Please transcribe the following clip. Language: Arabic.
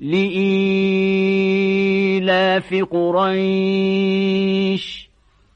لإيلاف قريش.